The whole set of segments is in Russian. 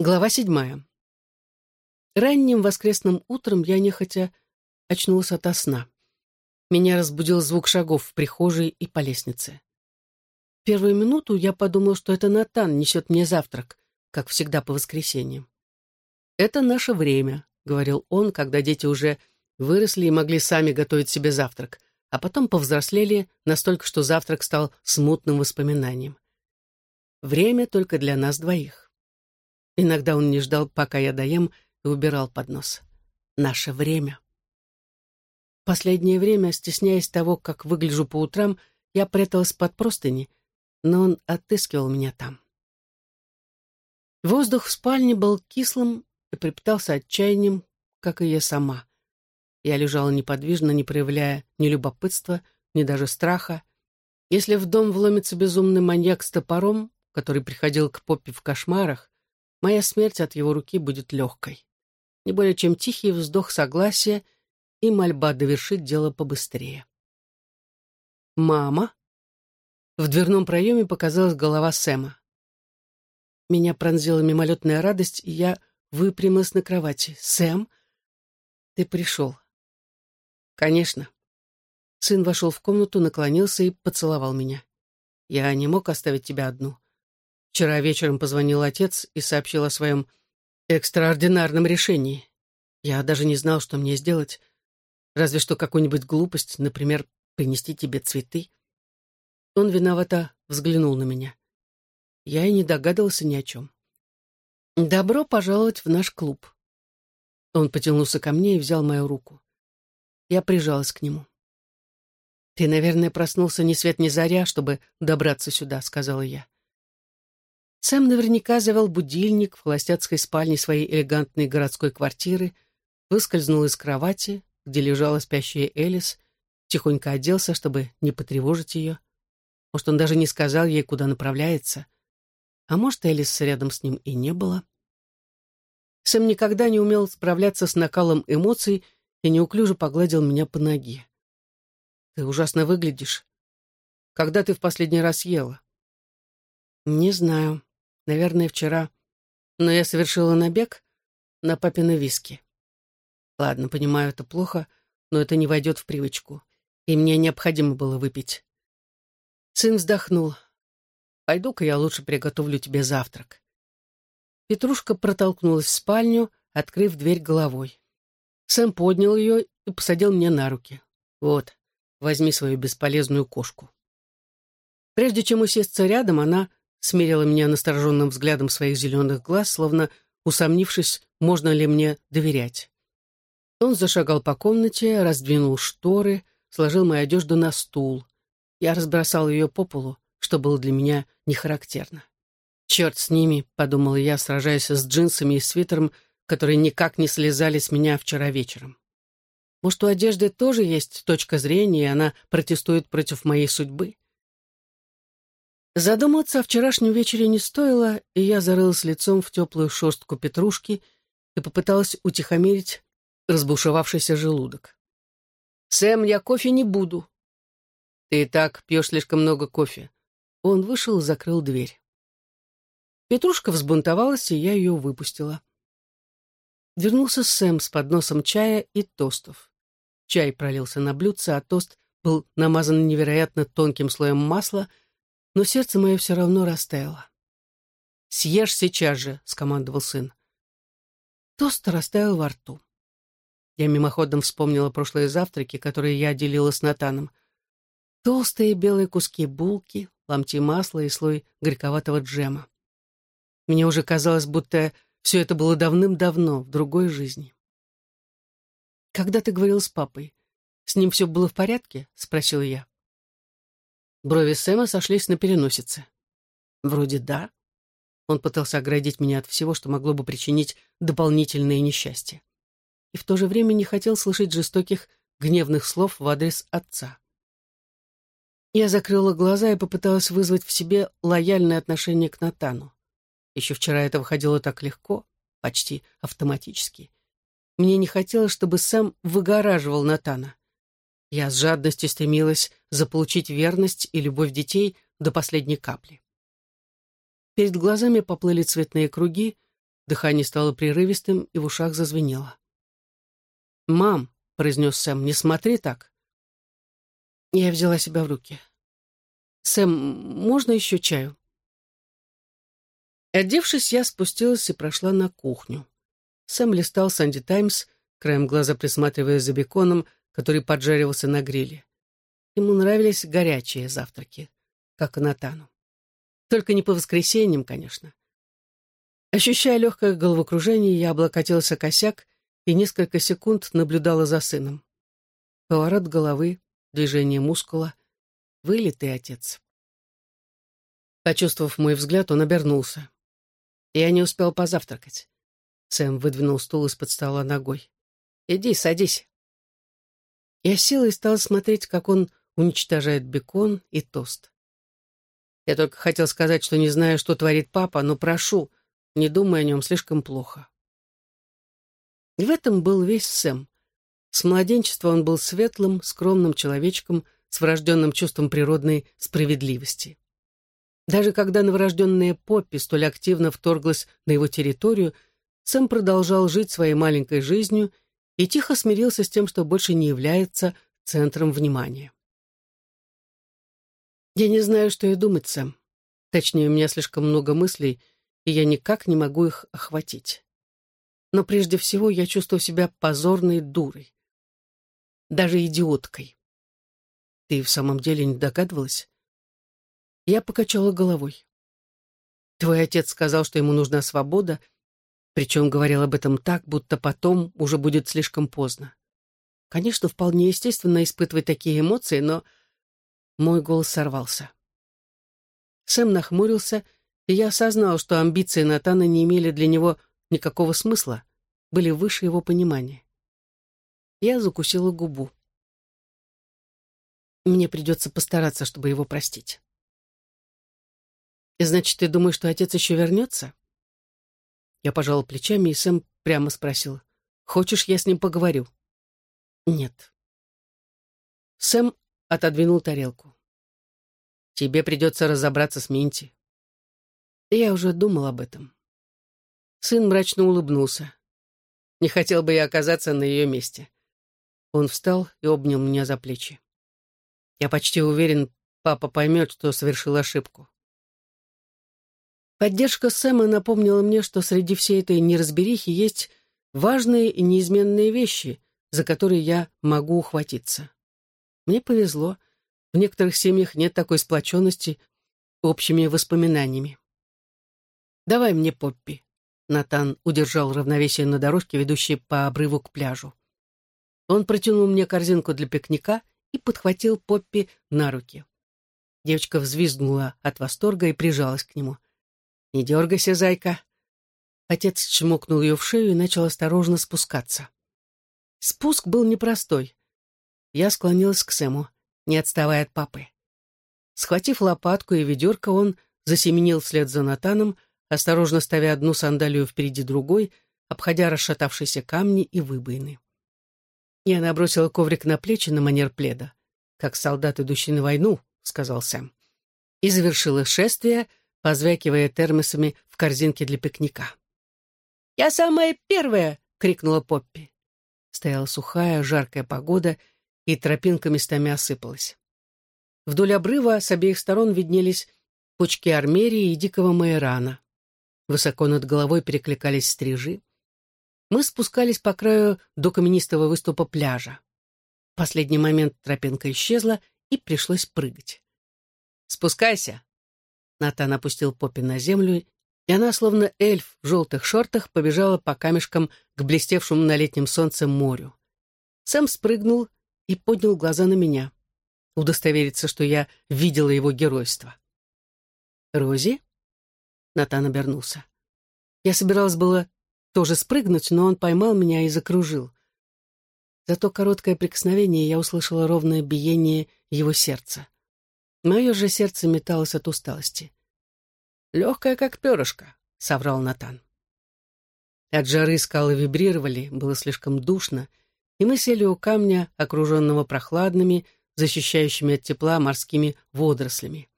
Глава седьмая. Ранним воскресным утром я нехотя очнулась ото сна. Меня разбудил звук шагов в прихожей и по лестнице. Первую минуту я подумал, что это Натан несет мне завтрак, как всегда по воскресеньям. «Это наше время», — говорил он, когда дети уже выросли и могли сами готовить себе завтрак, а потом повзрослели настолько, что завтрак стал смутным воспоминанием. Время только для нас двоих. Иногда он не ждал, пока я доем, и убирал поднос. Наше время. Последнее время, стесняясь того, как выгляжу по утрам, я пряталась под простыни, но он отыскивал меня там. Воздух в спальне был кислым и припитался отчаянием, как и я сама. Я лежала неподвижно, не проявляя ни любопытства, ни даже страха. Если в дом вломится безумный маньяк с топором, который приходил к Поппи в кошмарах, моя смерть от его руки будет легкой. Не более чем тихий вздох согласия и мольба довершить дело побыстрее. «Мама?» В дверном проеме показалась голова Сэма. Меня пронзила мимолетная радость, и я выпрямилась на кровати. «Сэм, ты пришел?» «Конечно». Сын вошел в комнату, наклонился и поцеловал меня. «Я не мог оставить тебя одну. Вчера вечером позвонил отец и сообщил о своем экстраординарном решении. Я даже не знал, что мне сделать. Разве что какую-нибудь глупость, например, принести тебе цветы. Он виновато взглянул на меня. Я и не догадывался ни о чем. «Добро пожаловать в наш клуб». Он потянулся ко мне и взял мою руку. Я прижалась к нему. «Ты, наверное, проснулся ни свет ни заря, чтобы добраться сюда», — сказала я. Сэм наверняка завел будильник в холостяцкой спальне своей элегантной городской квартиры, выскользнул из кровати, где лежала спящая Элис, тихонько оделся, чтобы не потревожить ее. Может, он даже не сказал ей, куда направляется. А может, Элис рядом с ним и не было. Сэм никогда не умел справляться с накалом эмоций и неуклюже погладил меня по ноге. «Ты ужасно выглядишь. Когда ты в последний раз ела?» «Не знаю. Наверное, вчера. Но я совершила набег на папины виски. Ладно, понимаю, это плохо, но это не войдет в привычку. И мне необходимо было выпить. Сын вздохнул. «Пойду-ка я лучше приготовлю тебе завтрак». Петрушка протолкнулась в спальню, открыв дверь головой. Сэм поднял ее и посадил мне на руки. «Вот, возьми свою бесполезную кошку». Прежде чем усесться рядом, она смерила меня настороженным взглядом своих зеленых глаз, словно усомнившись, можно ли мне доверять. Он зашагал по комнате, раздвинул шторы, сложил мою одежду на стул. Я разбросал ее по полу, что было для меня нехарактерно. «Черт с ними», — подумал я, сражаясь с джинсами и свитером, которые никак не слезали с меня вчера вечером. Может, у одежды тоже есть точка зрения, и она протестует против моей судьбы? Задуматься о вчерашнем вечере не стоило, и я зарылась лицом в теплую шерстку петрушки и попыталась утихомирить разбушевавшийся желудок. «Сэм, я кофе не буду». «Ты и так пьешь слишком много кофе». Он вышел и закрыл дверь. Петрушка взбунтовалась, и я ее выпустила. Вернулся Сэм с подносом чая и тостов. Чай пролился на блюдце, а тост был намазан невероятно тонким слоем масла — но сердце мое все равно растаяло. «Съешь сейчас же», — скомандовал сын. Тост растаял во рту. Я мимоходом вспомнила прошлые завтраки, которые я делила с Натаном. Толстые белые куски булки, ломти масла и слой горьковатого джема. Мне уже казалось, будто все это было давным-давно, в другой жизни. «Когда ты говорил с папой, с ним все было в порядке?» — спросила я. Брови Сэма сошлись на переносице. Вроде да. Он пытался оградить меня от всего, что могло бы причинить дополнительное несчастье. И в то же время не хотел слышать жестоких, гневных слов в адрес отца. Я закрыла глаза и попыталась вызвать в себе лояльное отношение к Натану. Еще вчера это выходило так легко, почти автоматически. Мне не хотелось, чтобы сам выгораживал Натана. Я с жадностью стремилась заполучить верность и любовь детей до последней капли. Перед глазами поплыли цветные круги, дыхание стало прерывистым и в ушах зазвенело. «Мам», — произнес Сэм, — «не смотри так». Я взяла себя в руки. «Сэм, можно еще чаю?» Одевшись, я спустилась и прошла на кухню. Сэм листал «Санди Таймс», краем глаза присматривая за беконом, который поджаривался на гриле. Ему нравились горячие завтраки, как и Натану. Только не по воскресеньям, конечно. Ощущая легкое головокружение, я облокотился косяк и несколько секунд наблюдала за сыном. Поворот головы, движение мускула. Вылитый отец. Почувствовав мой взгляд, он обернулся. Я не успел позавтракать. Сэм выдвинул стул из-под стола ногой. «Иди, садись». Я села и стала смотреть, как он уничтожает бекон и тост. Я только хотел сказать, что не знаю, что творит папа, но прошу, не думай о нем слишком плохо. И в этом был весь Сэм. С младенчества он был светлым, скромным человечком с врожденным чувством природной справедливости. Даже когда новорожденная Поппи столь активно вторглась на его территорию, Сэм продолжал жить своей маленькой жизнью и тихо смирился с тем, что больше не является центром внимания. Я не знаю, что и думать, Сэм. Точнее, у меня слишком много мыслей, и я никак не могу их охватить. Но прежде всего я чувствую себя позорной дурой. Даже идиоткой. Ты в самом деле не догадывалась? Я покачала головой. Твой отец сказал, что ему нужна свобода, причем говорил об этом так, будто потом уже будет слишком поздно. Конечно, вполне естественно испытывать такие эмоции, но мой голос сорвался. Сэм нахмурился, и я осознал, что амбиции Натана не имели для него никакого смысла, были выше его понимания. Я закусила губу. Мне придется постараться, чтобы его простить. «Значит, ты думаешь, что отец еще вернется?» Я пожала плечами, и Сэм прямо спросил. «Хочешь, я с ним поговорю?» «Нет». Сэм отодвинул тарелку. «Тебе придется разобраться с Минти». Я уже думал об этом. Сын мрачно улыбнулся. Не хотел бы я оказаться на ее месте. Он встал и обнял меня за плечи. Я почти уверен, папа поймет, что совершил ошибку. Поддержка Сэма напомнила мне, что среди всей этой неразберихи есть важные и неизменные вещи, за которые я могу ухватиться. Мне повезло. В некоторых семьях нет такой сплоченности общими воспоминаниями. «Давай мне Поппи». Натан удержал равновесие на дорожке, ведущей по обрыву к пляжу. Он протянул мне корзинку для пикника и подхватил Поппи на руки. Девочка взвизгнула от восторга и прижалась к нему. «Не дергайся, зайка!» Отец чмокнул ее в шею и начал осторожно спускаться. Спуск был непростой. Я склонилась к Сэму, не отставая от папы. Схватив лопатку и ведерко, он засеменил вслед за Натаном, осторожно ставя одну сандалию впереди другой, обходя расшатавшиеся камни и выбоины. Я набросила коврик на плечи на манер пледа, как солдат, идущий на войну, — сказал Сэм, и завершила шествие, позвякивая термосами в корзинке для пикника. «Я самая первая!» — крикнула Поппи. Стояла сухая, жаркая погода, и тропинка местами осыпалась. Вдоль обрыва с обеих сторон виднелись пучки армерии и дикого майорана. Высоко над головой перекликались стрижи. Мы спускались по краю до каменистого выступа пляжа. В последний момент тропинка исчезла, и пришлось прыгать. «Спускайся!» Натан опустил Поппи на землю, и она, словно эльф в желтых шортах, побежала по камешкам к блестевшему на летнем солнце морю. Сэм спрыгнул и поднял глаза на меня. Удостовериться, что я видела его геройство. «Рози?» Натан обернулся. Я собиралась было тоже спрыгнуть, но он поймал меня и закружил. За то короткое прикосновение я услышала ровное биение его сердца. Мое же сердце металось от усталости. «Легкое, как перышко», — соврал Натан. От жары скалы вибрировали, было слишком душно, и мы сели у камня, окруженного прохладными, защищающими от тепла морскими водорослями.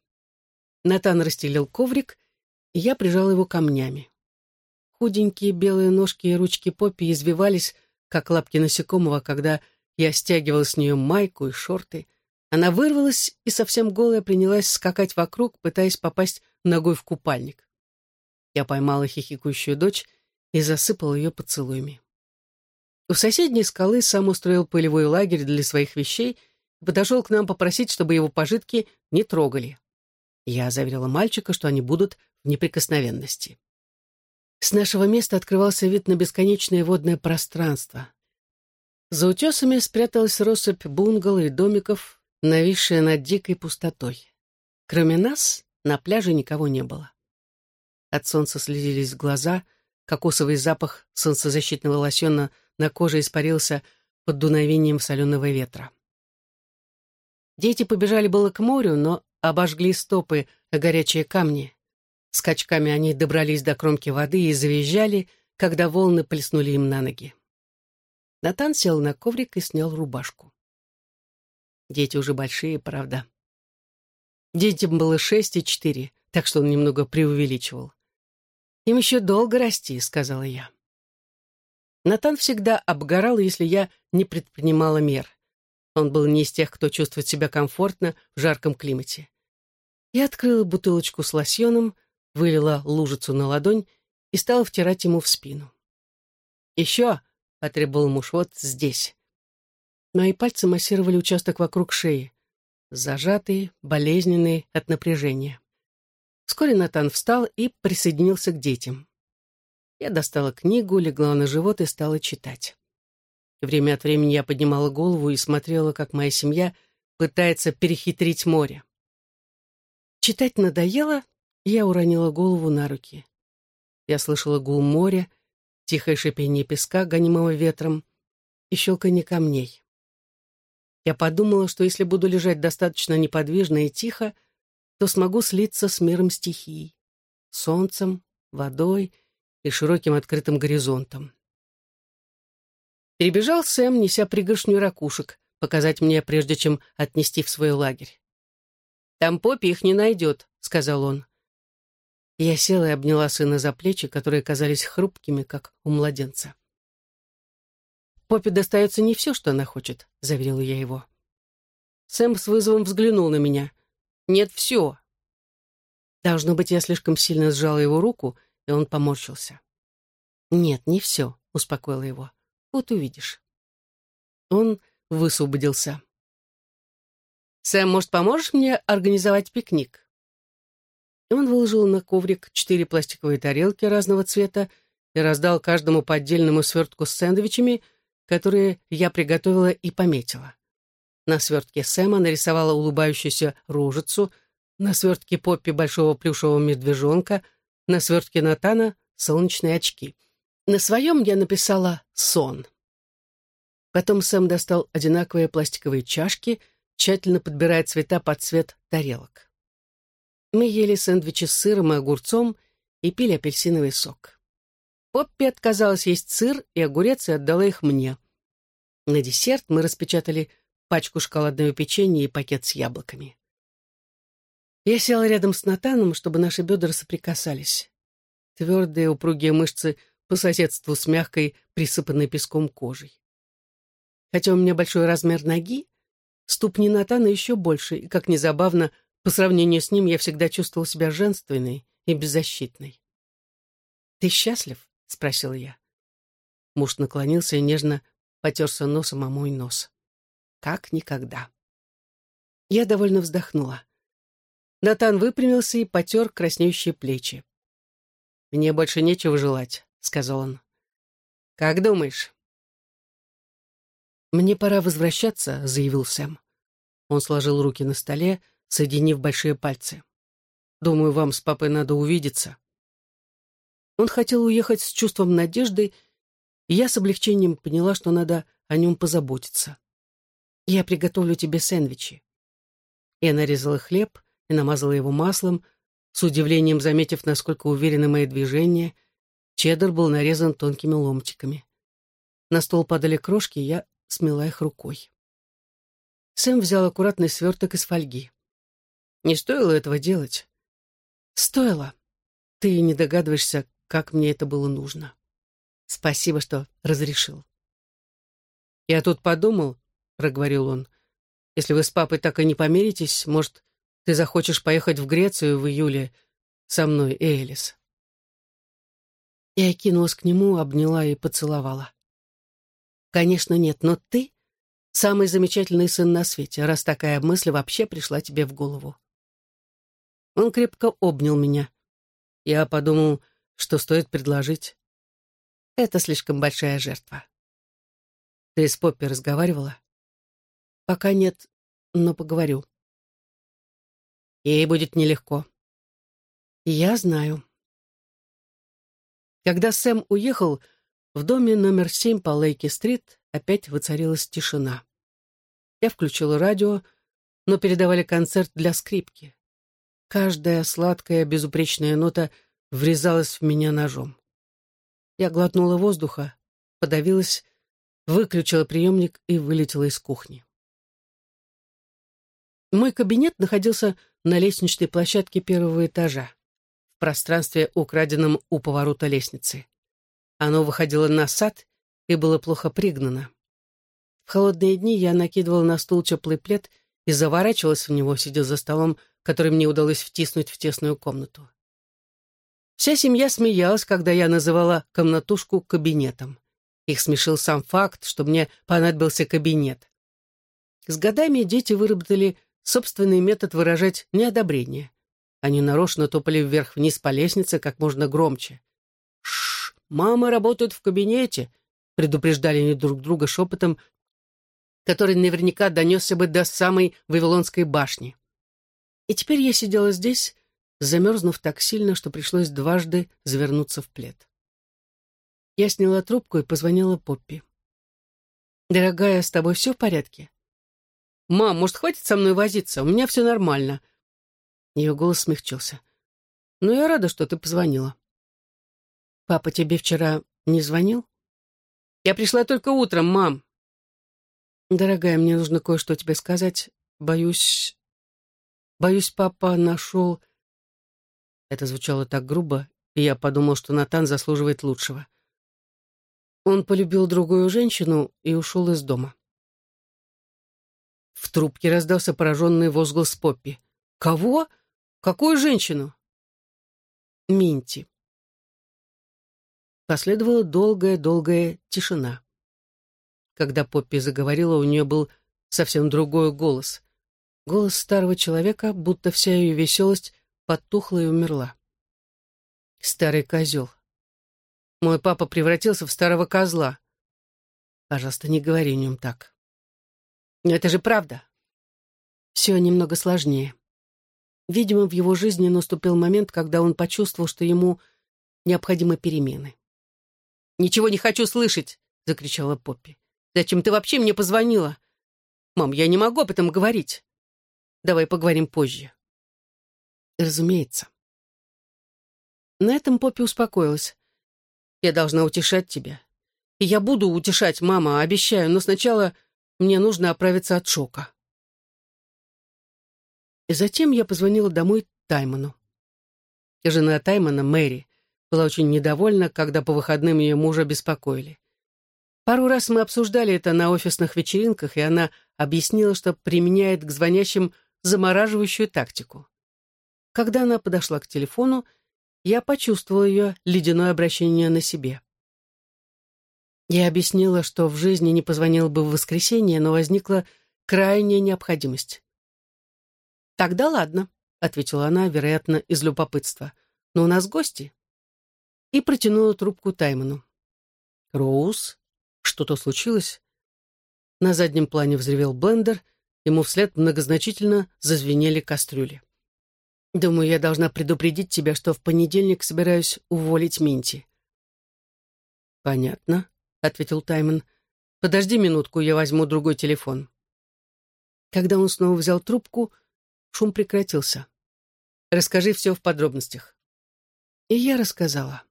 Натан расстелил коврик, и я прижал его камнями. Худенькие белые ножки и ручки Поппи извивались, как лапки насекомого, когда я стягивал с нее майку и шорты. Она вырвалась и совсем голая принялась скакать вокруг, пытаясь попасть ногой в купальник. Я поймала хихикающую дочь и засыпал ее поцелуями. У соседней скалы сам устроил пылевой лагерь для своих вещей и подошел к нам попросить, чтобы его пожитки не трогали. Я заверила мальчика, что они будут в неприкосновенности. С нашего места открывался вид на бесконечное водное пространство. За утесами спряталась россыпь бунгало и домиков, нависшая над дикой пустотой. Кроме нас на пляже никого не было. От солнца слезились глаза, кокосовый запах солнцезащитного лосьона на коже испарился под дуновением соленого ветра. Дети побежали было к морю, но обожгли стопы о горячие камни. Скачками они добрались до кромки воды и завизжали, когда волны плеснули им на ноги. Натан сел на коврик и снял рубашку. Дети уже большие, правда. Детям было шесть и четыре, так что он немного преувеличивал. «Им еще долго расти», — сказала я. Натан всегда обгорал, если я не предпринимала мер. Он был не из тех, кто чувствует себя комфортно в жарком климате. Я открыла бутылочку с лосьоном, вылила лужицу на ладонь и стала втирать ему в спину. «Еще!» — потребовал муж, — «вот здесь». Мои пальцы массировали участок вокруг шеи, зажатый, болезненный от напряжения. Вскоре Натан встал и присоединился к детям. Я достала книгу, легла на живот и стала читать. Время от времени я поднимала голову и смотрела, как моя семья пытается перехитрить море. Читать надоело, я уронила голову на руки. Я слышала гул моря, тихое шипение песка, гонимого ветром, и щелканье камней. Я подумала, что если буду лежать достаточно неподвижно и тихо, то смогу слиться с миром стихий, солнцем, водой и широким открытым горизонтом. Перебежал Сэм, неся пригоршню ракушек, показать мне, прежде чем отнести в свой лагерь. «Там Поппи их не найдет», — сказал он. Я села и обняла сына за плечи, которые казались хрупкими, как у младенца. «Поппи достается не все, что она хочет», — заверила я его. Сэм с вызовом взглянул на меня. Нет, все. Должно быть, я слишком сильно сжала его руку, и он поморщился. Нет, не все, успокоила его. Вот увидишь. Он высвободился. «Сэм, может, поможешь мне организовать пикник?» Он выложил на коврик четыре пластиковые тарелки разного цвета и раздал каждому по отдельному свертку с сэндвичами, которые я приготовила и пометила. На свертке Сэма нарисовала улыбающуюся рожицу, на свертке Поппи большого плюшевого медвежонка, на свертке Натана солнечные очки. На своем я написала «сон». Потом Сэм достал одинаковые пластиковые чашки, тщательно подбирая цвета под цвет тарелок. Мы ели сэндвичи с сыром и огурцом и пили апельсиновый сок. Поппи отказалась есть сыр и огурец и отдала их мне. На десерт мы распечатали пачку шоколадного печенья и пакет с яблоками. Я села рядом с Натаном, чтобы наши бедра соприкасались. Твердые упругие мышцы по соседству с мягкой, присыпанной песком кожей. Хотя у меня большой размер ноги, ступни Натана еще больше, и, как незабавно, по сравнению с ним я всегда чувствовал себя женственной и беззащитной. «Ты счастлив?» — спросила я. Муж наклонился и нежно потерся носом о мой нос как никогда. Я довольно вздохнула. Натан выпрямился и потер краснеющие плечи. «Мне больше нечего желать», — сказал он. «Как думаешь?» «Мне пора возвращаться», — заявил Сэм. Он сложил руки на столе, соединив большие пальцы. «Думаю, вам с папой надо увидеться». Он хотел уехать с чувством надежды, и я с облегчением поняла, что надо о нем позаботиться. Я приготовлю тебе сэндвичи». Я нарезала хлеб и намазала его маслом, с удивлением заметив, насколько уверены мои движения. Чеддер был нарезан тонкими ломтиками. На стол падали крошки, я смела их рукой. Сэм взял аккуратный сверток из фольги. Не стоило этого делать. Стоило. Ты не догадываешься, как мне это было нужно. Спасибо, что разрешил. «Я тут подумал», — проговорил он, — «если вы с папой так и не помиритесь, может, ты захочешь поехать в Грецию в июле со мной, Элис?» Я кинулась к нему, обняла и поцеловала. «Конечно нет, но ты — самый замечательный сын на свете, раз такая мысль вообще пришла тебе в голову». Он крепко обнял меня. Я подумал, что стоит предложить. Это слишком большая жертва. Ты с Поппи разговаривала? Пока нет, но поговорю. Ей будет нелегко. Я знаю. Когда Сэм уехал, в доме номер семь по Лейки-стрит опять воцарилась тишина. Я включила радио, но передавали концерт для скрипки. Каждая сладкая, безупречная нота врезалась в меня ножом. Я глотнула воздуха, подавилась, выключила приемник и вылетела из кухни. Мой кабинет находился на лестничной площадке первого этажа, в пространстве, украденном у поворота лестницы. Оно выходило на сад и было плохо пригнано. В холодные дни я накидывала на стул теплый плед и заворачивалась в него, сидя за столом который мне удалось втиснуть в тесную комнату. Вся семья смеялась, когда я называла комнатушку кабинетом. Их смешил сам факт, что мне понадобился кабинет. С годами дети выработали собственный метод выражать неодобрение. Они нарочно топали вверх-вниз по лестнице как можно громче. «Шш, мама работает в кабинете», — предупреждали они друг друга шепотом, который наверняка донесся бы до самой Вавилонской башни. И теперь я сидела здесь, замерзнув так сильно, что пришлось дважды завернуться в плед. Я сняла трубку и позвонила Поппи. «Дорогая, с тобой все в порядке?» «Мам, может, хватит со мной возиться? У меня все нормально». Ее голос смягчился. «Ну, я рада, что ты позвонила». «Папа тебе вчера не звонил?» «Я пришла только утром, мам». «Дорогая, мне нужно кое-что тебе сказать. Боюсь, Боюсь, папа нашел...» Это звучало так грубо, и я подумал, что Натан заслуживает лучшего. Он полюбил другую женщину и ушел из дома. В трубке раздался пораженный возглас Поппи. «Кого? Какую женщину?» «Минти». Последовала долгая-долгая тишина. Когда Поппи заговорила, у нее был совсем другой голос. Голос старого человека, будто вся ее веселость потухла и умерла. Старый козел. Мой папа превратился в старого козла. Пожалуйста, не говори о нем так. Но это же правда. Все немного сложнее. Видимо, в его жизни наступил момент, когда он почувствовал, что ему необходимы перемены. «Ничего не хочу слышать!» — закричала Поппи. «Зачем ты вообще мне позвонила? Мам, я не могу об этом говорить. Давай поговорим позже. Разумеется. На этом Поппи успокоилась. Я должна утешать тебя. И я буду утешать, мама, обещаю, но сначала мне нужно оправиться от шока. И затем я позвонила домой Таймону. Жена Таймона, Мэри, была очень недовольна, когда по выходным ее мужа беспокоили. Пару раз мы обсуждали это на офисных вечеринках, и она объяснила, что применяет к звонящим замораживающую тактику. Когда она подошла к телефону, я почувствовала ее ледяное обращение на себе. Я объяснила, что в жизни не позвонила бы в воскресенье, но возникла крайняя необходимость. «Тогда ладно», — ответила она, вероятно, из любопытства. «Но у нас гости». И протянула трубку Таймону. «Роуз, что-то случилось?» На заднем плане взревел блендер — Ему вслед многозначительно зазвенели кастрюли. «Думаю, я должна предупредить тебя, что в понедельник собираюсь уволить Минти». «Понятно», — ответил Таймон. «Подожди минутку, я возьму другой телефон». Когда он снова взял трубку, шум прекратился. «Расскажи все в подробностях». И я рассказала.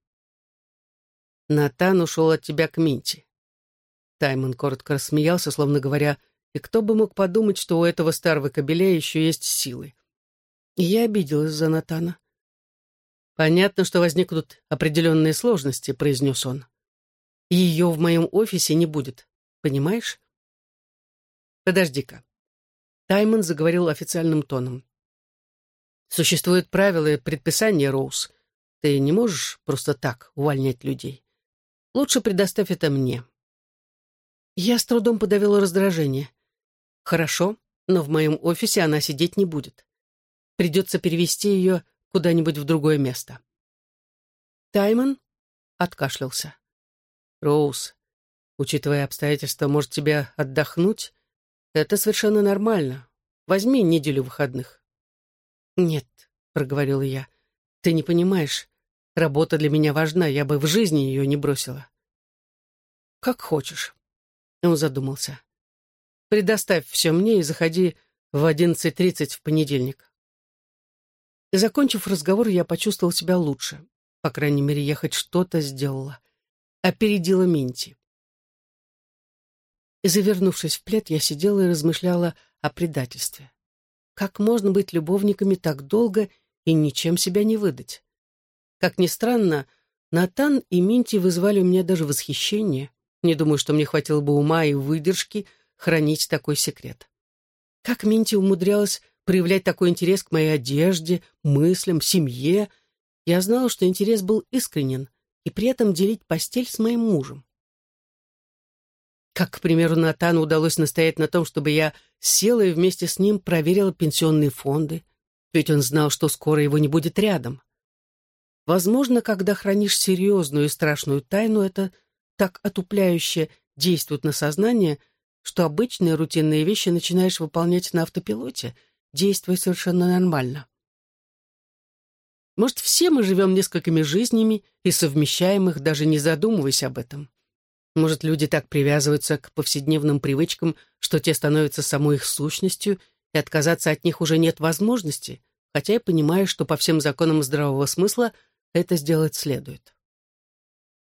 Натан ушел от тебя к Минти. Таймон коротко рассмеялся, словно говоря, и кто бы мог подумать, что у этого старого кобеля еще есть силы. И я обиделась за Натана. «Понятно, что возникнут определенные сложности», — произнес он. «Ее в моем офисе не будет, понимаешь?» «Подожди-ка». Таймон заговорил официальным тоном. «Существуют правила и предписания, Роуз. Ты не можешь просто так увольнять людей. Лучше предоставь это мне». Я с трудом подавила раздражение. «Хорошо, но в моем офисе она сидеть не будет. Придется перевести ее куда-нибудь в другое место. Таймон откашлялся. «Роуз, учитывая обстоятельства, может, тебе отдохнуть? Это совершенно нормально. Возьми неделю выходных». «Нет», — проговорила я, — «ты не понимаешь. Работа для меня важна, я бы в жизни ее не бросила». «Как хочешь». Он задумался. «Предоставь все мне и заходи в одиннадцать тридцать в понедельник». Закончив разговор, я почувствовал себя лучше. По крайней мере, я хоть что-то сделала. Опередила Минти. Завернувшись в плед, я сидела и размышляла о предательстве. Как можно быть любовниками так долго и ничем себя не выдать? Как ни странно, Натан и Минти вызвали у меня даже восхищение. Не думаю, что мне хватило бы ума и выдержки хранить такой секрет. Как Минти умудрялась проявлять такой интерес к моей одежде, мыслям, семье. Я знала, что интерес был искренен, и при этом делить постель с моим мужем. Как, к примеру, Натану удалось настоять на том, чтобы я села и вместе с ним проверила пенсионные фонды, ведь он знал, что скоро его не будет рядом. Возможно, когда хранишь серьезную и страшную тайну, это так отупляюще действует на сознание, что обычные рутинные вещи начинаешь выполнять на автопилоте — действуя совершенно нормально. Может, все мы живем несколькими жизнями и совмещаем их, даже не задумываясь об этом. Может, люди так привязываются к повседневным привычкам, что те становятся самой их сущностью, и отказаться от них уже нет возможности, хотя я понимаю, что по всем законам здравого смысла это сделать следует.